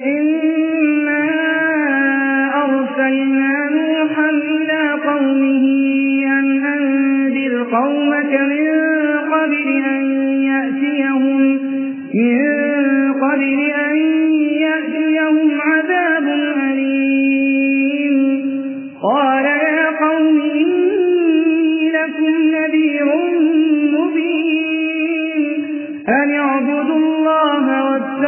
إنا أرسلنا نوحا إلى قومه أن أنذر قومك من قبل أن يأتيهم من قبل أن يأتيهم عذاب أليم قال يا قوم إني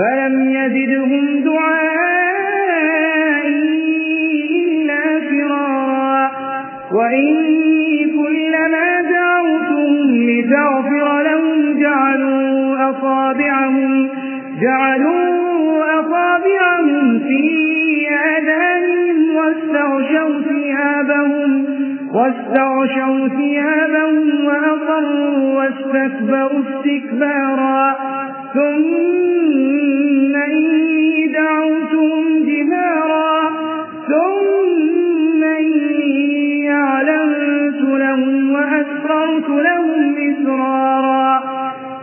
فلم يزدهم دعائي إلا فرارا وإني كلما دعوتهم لتغفر لهم جعلوا أصابعهم جعلوا أصابعهم في آذانهم واستغشوا ثيابهم واستغشوا ثيابهم وأصروا واستكبروا استكبارا ثم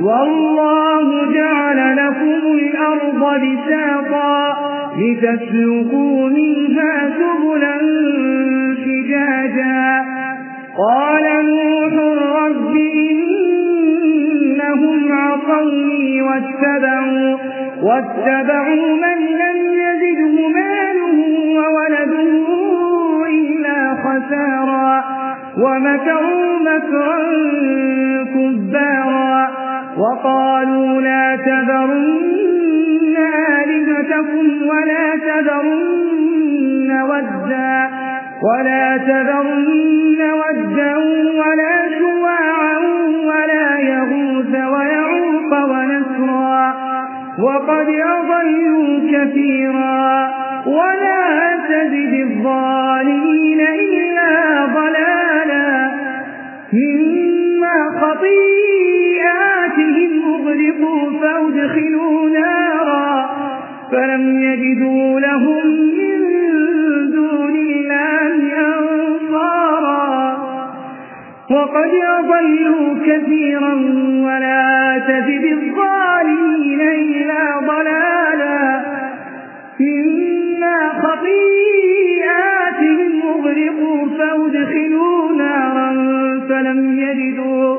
والله جعل لكم الأرض بساطا لتسلكوا منها سبلا فجاجا قال نوح رب إنهم عصوني واتبعوا, واتبعوا من لم يزده ماله وولده إلا خسارا. ومكروا مكرا كبارا. وقالوا لا تذرن آلهتكم ولا تذرن ودا ولا تذرن ودا ولا شواعا ولا يغوث ويعوق ونسرا وقد أضلوا كثيرا ولا تزد الظالمين إلا ضلالا مما خطيئاتهم أغرقوا فأدخلوا نارا فلم يجدوا لهم من دون الله أنصارا. وقد أضلوا كثيرا ولا تزد الظالمين إلا ضلالا. إنا خطيئاتهم أغرقوا فأدخلوا نارا فلم يجدوا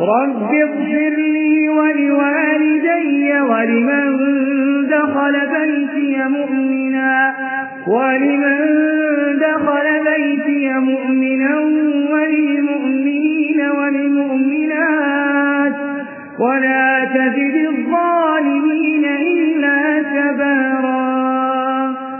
رب اغفر لي ولوالدي ولمن دخل بيتي مؤمنا ولمن